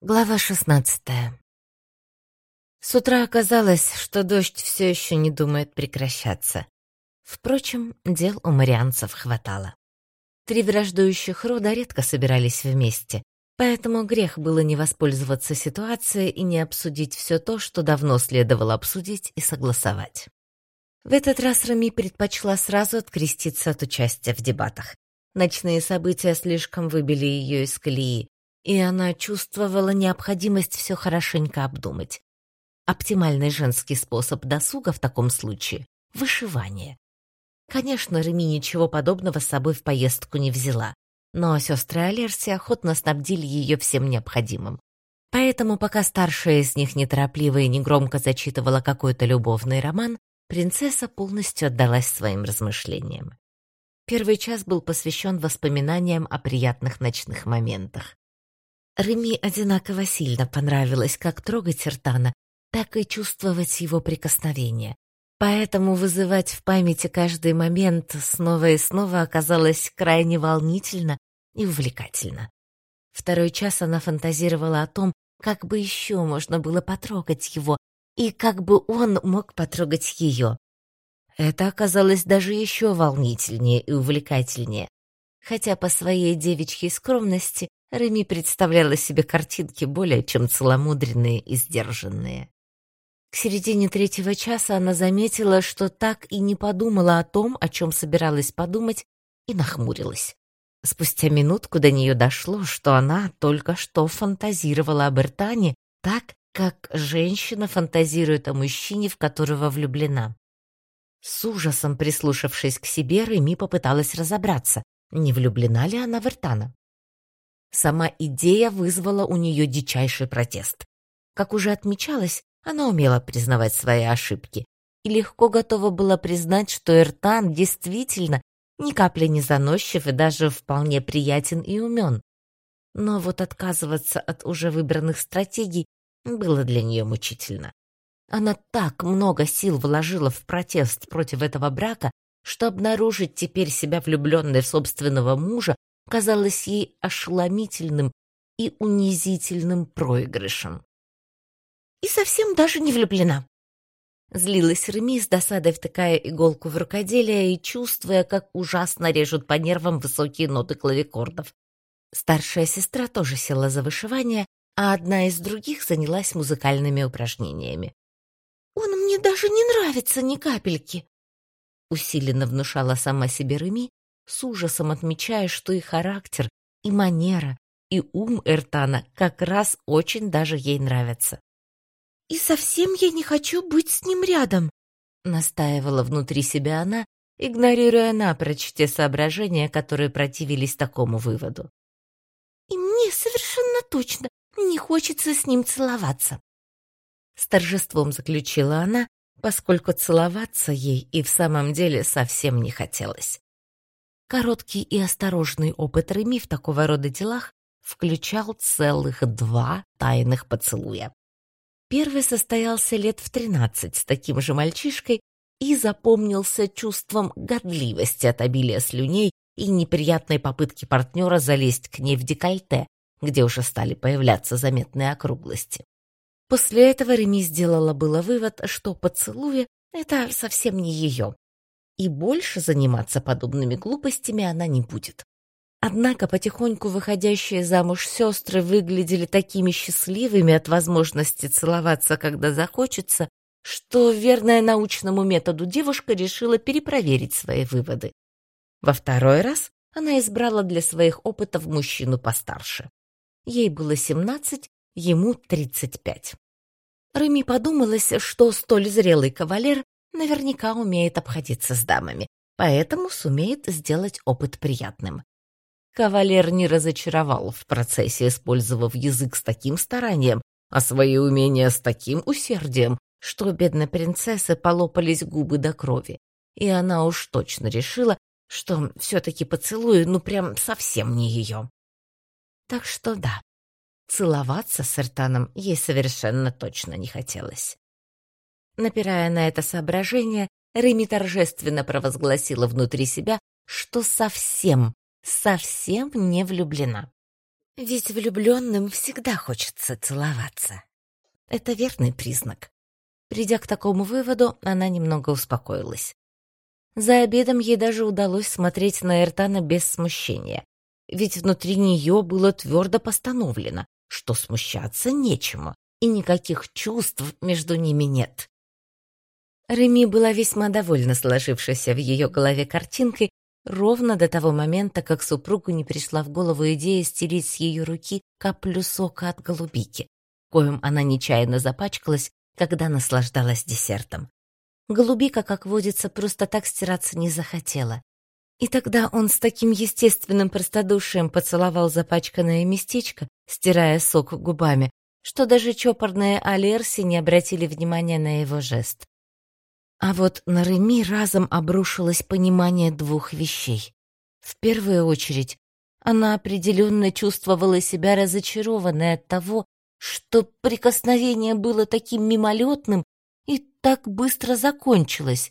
Глава шестнадцатая. С утра оказалось, что дождь все еще не думает прекращаться. Впрочем, дел у марианцев хватало. Три враждующих рода редко собирались вместе, поэтому грех было не воспользоваться ситуацией и не обсудить все то, что давно следовало обсудить и согласовать. В этот раз Рами предпочла сразу откреститься от участия в дебатах. Ночные события слишком выбили ее из колеи, и она чувствовала необходимость все хорошенько обдумать. Оптимальный женский способ досуга в таком случае — вышивание. Конечно, Реми ничего подобного с собой в поездку не взяла, но сестры Алерси охотно снабдили ее всем необходимым. Поэтому, пока старшая из них неторопливо и негромко зачитывала какой-то любовный роман, принцесса полностью отдалась своим размышлениям. Первый час был посвящен воспоминаниям о приятных ночных моментах. Реми одинаково сильно понравилось как трогать Иртана, так и чувствовать его прикосновение. Поэтому вызывать в памяти каждый момент снова и снова оказалось крайне волнительно и увлекательно. Второй час она фантазировала о том, как бы еще можно было потрогать его, и как бы он мог потрогать ее. Это оказалось даже еще волнительнее и увлекательнее. Хотя по своей девичьей скромности Реми представляла себе картинки более чем целомудренные и сдержанные. К середине третьего часа она заметила, что так и не подумала о том, о чем собиралась подумать, и нахмурилась. Спустя минутку до нее дошло, что она только что фантазировала об Эртане так, как женщина фантазирует о мужчине, в которого влюблена. С ужасом прислушавшись к себе, Реми попыталась разобраться, не влюблена ли она в Эртана. Сама идея вызвала у нее дичайший протест. Как уже отмечалось, она умела признавать свои ошибки и легко готова была признать, что Эртан действительно ни капли не заносчив и даже вполне приятен и умен. Но вот отказываться от уже выбранных стратегий было для нее мучительно. Она так много сил вложила в протест против этого брака, что обнаружить теперь себя влюбленной в собственного мужа казалось ей ошеломительным и унизительным проигрышем. «И совсем даже не влюблена», Злилась Реми с досадой втыкая иголку в рукоделие и чувствуя, как ужасно режут по нервам высокие ноты клавикордов. Старшая сестра тоже села за вышивание, а одна из других занялась музыкальными упражнениями. «Он мне даже не нравится ни капельки!» Усиленно внушала сама себе Реми, с ужасом отмечая, что и характер, и манера, и ум Эртана как раз очень даже ей нравятся. «И совсем я не хочу быть с ним рядом», — настаивала внутри себя она, игнорируя напрочь те соображения, которые противились такому выводу. «И мне совершенно точно не хочется с ним целоваться», — с торжеством заключила она, поскольку целоваться ей и в самом деле совсем не хотелось. Короткий и осторожный опыт Реми в такого рода делах включал целых два тайных поцелуя. Первый состоялся лет в тринадцать с таким же мальчишкой и запомнился чувством годливости от обилия слюней и неприятной попытки партнера залезть к ней в декольте, где уже стали появляться заметные округлости. После этого Реми сделала было вывод, что поцелуи — это совсем не ее, и больше заниматься подобными глупостями она не будет. Однако потихоньку выходящие замуж сестры выглядели такими счастливыми от возможности целоваться, когда захочется, что верная научному методу девушка решила перепроверить свои выводы. Во второй раз она избрала для своих опытов мужчину постарше. Ей было 17, ему 35. Реми подумалось, что столь зрелый кавалер наверняка умеет обходиться с дамами, поэтому сумеет сделать опыт приятным. Кавалер не разочаровал в процессе, использовав язык с таким старанием, а свои умения с таким усердием, что бедной принцессы полопались губы до крови, и она уж точно решила, что все-таки поцелуй ну прям совсем не ее. Так что да, целоваться с Эртаном ей совершенно точно не хотелось. Напирая на это соображение, Реми торжественно провозгласила внутри себя, что совсем совсем не влюблена. Ведь влюбленным всегда хочется целоваться. Это верный признак. Придя к такому выводу, она немного успокоилась. За обедом ей даже удалось смотреть на Эртана без смущения, ведь внутри нее было твердо постановлено, что смущаться нечему, и никаких чувств между ними нет. Реми была весьма довольна сложившейся в ее голове картинкой ровно до того момента, как супругу не пришла в голову идея стереть с ее руки каплю сока от голубики, коим она нечаянно запачкалась, когда наслаждалась десертом. Голубика, как водится, просто так стираться не захотела. И тогда он с таким естественным простодушием поцеловал запачканное местечко, стирая сок губами, что даже чопорные Алерси не обратили внимания на его жест. А вот на Реми разом обрушилось понимание двух вещей. В первую очередь, она определенно чувствовала себя разочарованной от того, что прикосновение было таким мимолетным и так быстро закончилось.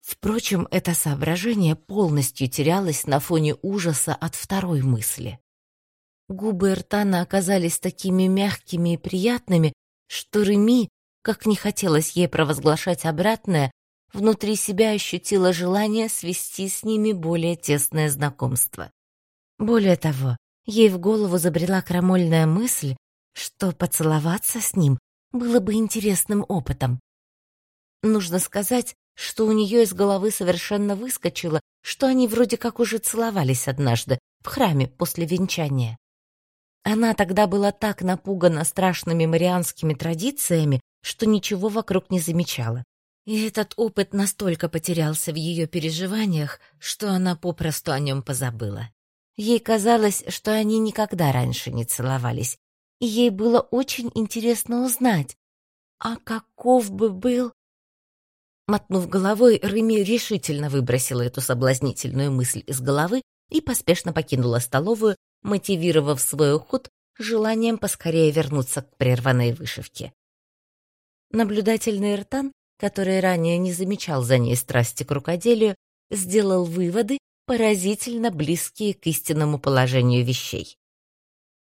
Впрочем, это соображение полностью терялось на фоне ужаса от второй мысли. Губы Эртана оказались такими мягкими и приятными, что Реми, как не хотелось ей провозглашать обратное, внутри себя ощутила желание свести с ними более тесное знакомство. Более того, ей в голову забрела крамольная мысль, что поцеловаться с ним было бы интересным опытом. Нужно сказать, что у нее из головы совершенно выскочило, что они вроде как уже целовались однажды в храме после венчания. Она тогда была так напугана страшными марианскими традициями, что ничего вокруг не замечала. И этот опыт настолько потерялся в ее переживаниях, что она попросту о нем позабыла. Ей казалось, что они никогда раньше не целовались, и ей было очень интересно узнать, а каков бы был... Мотнув головой, Реми решительно выбросила эту соблазнительную мысль из головы и поспешно покинула столовую, мотивировав свой уход желанием поскорее вернуться к прерванной вышивке. Наблюдательный Ртан, который ранее не замечал за ней страсти к рукоделию, сделал выводы, поразительно близкие к истинному положению вещей.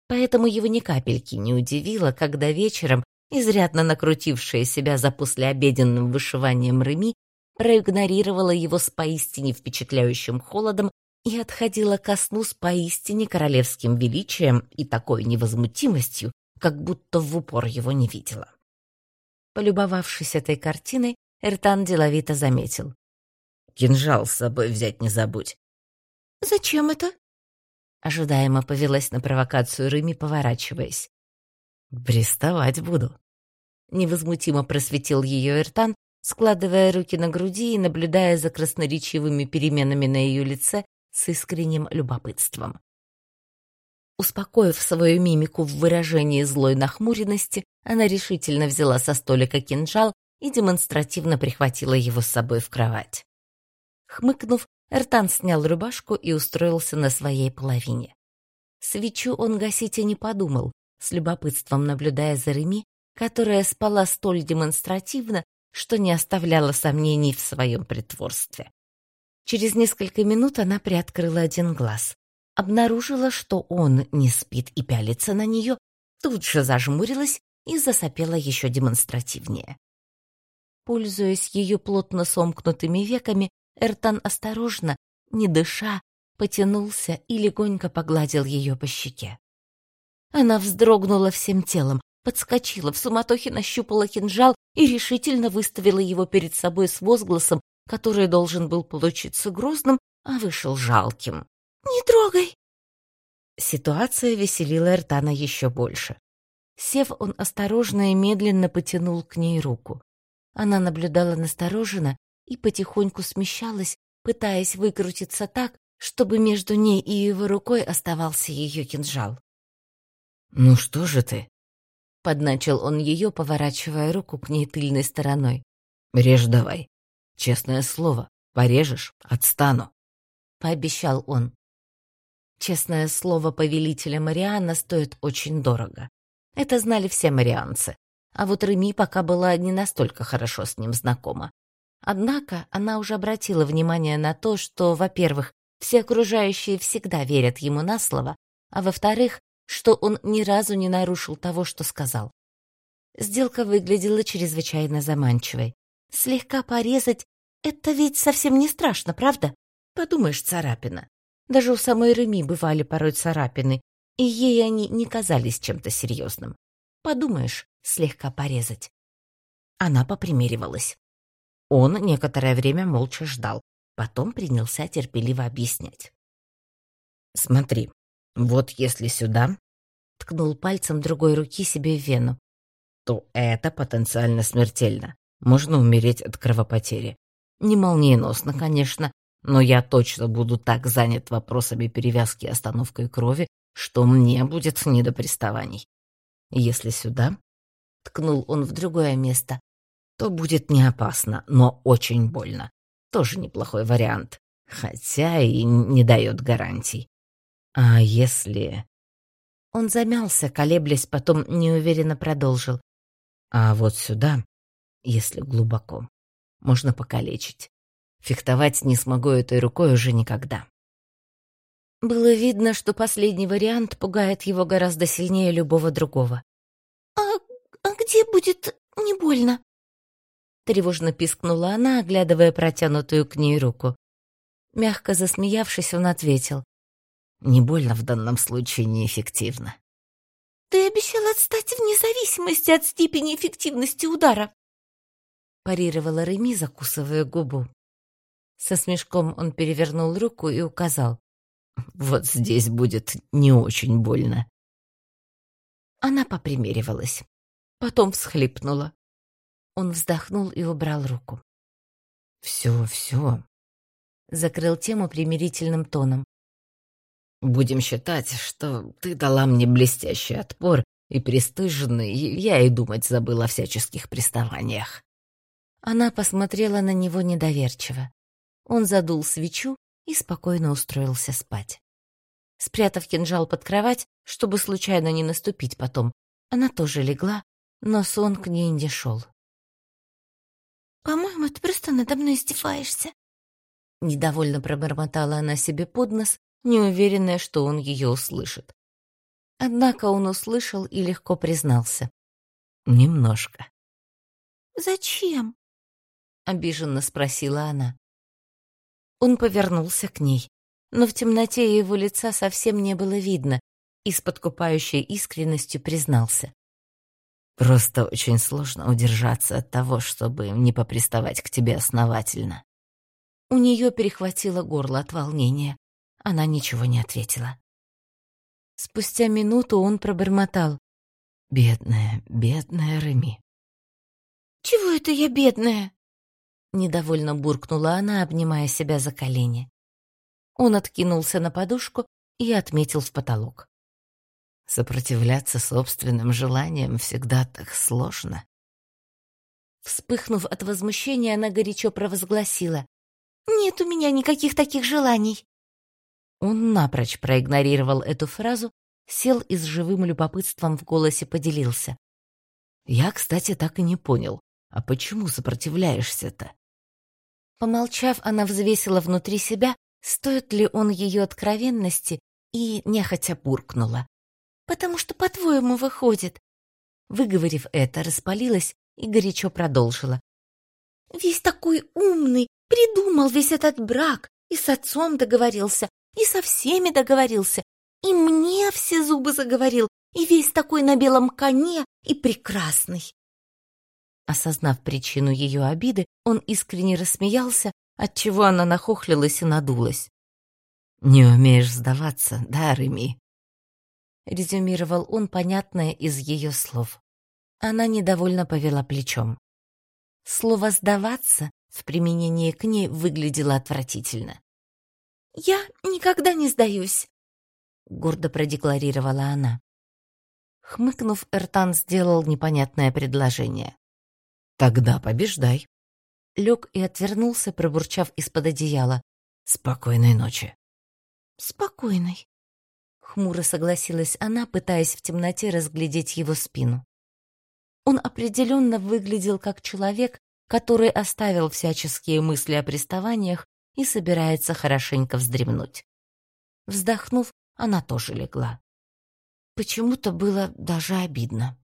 Поэтому его ни капельки не удивило, когда вечером, изрядно накрутившая себя за послеобеденным вышиванием Реми, проигнорировала его с поистине впечатляющим холодом и отходила ко сну с поистине королевским величием и такой невозмутимостью, как будто в упор его не видела. Полюбовавшись этой картиной, Эртан деловито заметил. «Кинжал с собой взять не забудь». «Зачем это?» Ожидаемо повелась на провокацию Рыми, поворачиваясь. «Приставать буду». Невозмутимо просветил ее Эртан, складывая руки на груди и наблюдая за красноречивыми переменами на ее лице с искренним любопытством. Успокоив свою мимику в выражении злой нахмуренности, она решительно взяла со столика кинжал и демонстративно прихватила его с собой в кровать. Хмыкнув, Эртан снял рубашку и устроился на своей половине. Свечу он гасить и не подумал, с любопытством наблюдая за Реми, которая спала столь демонстративно, что не оставляла сомнений в своем притворстве. Через несколько минут она приоткрыла один глаз. Обнаружила, что он не спит и пялится на нее, тут же зажмурилась и засопела еще демонстративнее. Пользуясь ее плотно сомкнутыми веками, Эртан осторожно, не дыша, потянулся и легонько погладил ее по щеке. Она вздрогнула всем телом, подскочила, в суматохе нащупала кинжал и решительно выставила его перед собой с возгласом, который должен был получиться грозным, а вышел жалким. «Не трогай!» Ситуация веселила Эртана еще больше. Сев, он осторожно и медленно потянул к ней руку. Она наблюдала настороженно и потихоньку смещалась, пытаясь выкрутиться так, чтобы между ней и его рукой оставался ее кинжал. «Ну что же ты?» — подначил он ее, поворачивая руку к ней тыльной стороной. «Режь давай. Честное слово, порежешь — отстану», — пообещал он. Честное слово повелителя Мариана стоит очень дорого. Это знали все марианцы. А вот Реми пока была не настолько хорошо с ним знакома. Однако она уже обратила внимание на то, что, во-первых, все окружающие всегда верят ему на слово, а во-вторых, что он ни разу не нарушил того, что сказал. Сделка выглядела чрезвычайно заманчивой. Слегка порезать — это ведь совсем не страшно, правда? Подумаешь, царапина. Даже у самой Реми бывали порой царапины, и ей они не казались чем-то серьезным. Подумаешь, слегка порезать. Она попримеривалась. Он некоторое время молча ждал, потом принялся терпеливо объяснять. «Смотри, вот если сюда...» Ткнул пальцем другой руки себе в вену. «То это потенциально смертельно. Можно умереть от кровопотери. Не молниеносно, конечно, но я точно буду так занят вопросами перевязки и остановкой крови, что мне будет не до приставаний. Если сюда, ткнул он в другое место, то будет не опасно, но очень больно. Тоже неплохой вариант, хотя и не дает гарантий. А если... Он замялся, колеблясь, потом неуверенно продолжил. А вот сюда, если глубоко, можно покалечить. Фехтовать не смогу этой рукой уже никогда. Было видно, что последний вариант пугает его гораздо сильнее любого другого. «А, а где будет не больно?» Тревожно пискнула она, оглядывая протянутую к ней руку. Мягко засмеявшись, он ответил. Не больно в данном случае неэффективно. Ты обещал отстать вне зависимости от степени эффективности удара. Парировала Реми, закусывая губу. Со смешком он перевернул руку и указал. «Вот здесь будет не очень больно». Она попримеривалась. Потом всхлипнула. Он вздохнул и убрал руку. «Все, все», — закрыл тему примирительным тоном. Будем считать, что ты дала мне блестящий отпор, и пристыженный я и думать забыла о всяческих приставаниях. Она посмотрела на него недоверчиво. Он задул свечу и спокойно устроился спать. Спрятав кинжал под кровать, чтобы случайно не наступить потом, она тоже легла, но сон к ней не шел. «По-моему, ты просто надо мной издеваешься», Недовольно пробормотала она себе под нос неуверенная, что он ее услышит. Однако он услышал и легко признался. «Немножко». «Зачем?» — обиженно спросила она. Он повернулся к ней, но в темноте его лица совсем не было видно и с подкупающей искренностью признался. «Просто очень сложно удержаться от того, чтобы не поприставать к тебе основательно». У нее перехватило горло от волнения. Она ничего не ответила. Спустя минуту он пробормотал. «Бедная, бедная Реми». «Чего это я бедная?» Недовольно буркнула она, обнимая себя за колени. Он откинулся на подушку и отметил в потолок. Сопротивляться собственным желаниям всегда так сложно. Вспыхнув от возмущения, она горячо провозгласила. «Нет у меня никаких таких желаний». Он напрочь проигнорировал эту фразу, сел и с живым любопытством в голосе поделился. «Я, кстати, так и не понял, а почему сопротивляешься-то?» Помолчав, она взвесила внутри себя, стоит ли он ее откровенности, и нехотя буркнула. «Потому что, по-твоему, выходит». Выговорив это, распалилась и горячо продолжила. «Весь такой умный, придумал весь этот брак и с отцом договорился, и со всеми договорился, и мне все зубы заговорил, и весь такой на белом коне и прекрасный. Осознав причину ее обиды, он искренне рассмеялся, отчего она нахохлилась и надулась. «Не умеешь сдаваться, да, Реми?» Резюмировал он понятное из ее слов. Она недовольно повела плечом. Слово «сдаваться» в применении к ней выглядело отвратительно. «Я никогда не сдаюсь», — гордо продекларировала она. Хмыкнув, Эртан сделал непонятное предложение. «Тогда побеждай». Лег и отвернулся, пробурчав из-под одеяла. «Спокойной ночи». «Спокойной», — хмуро согласилась она, пытаясь в темноте разглядеть его спину. Он определенно выглядел как человек, который оставил всяческие мысли о приставаниях и собирается хорошенько вздремнуть. Вздохнув, она тоже легла. Почему-то было даже обидно.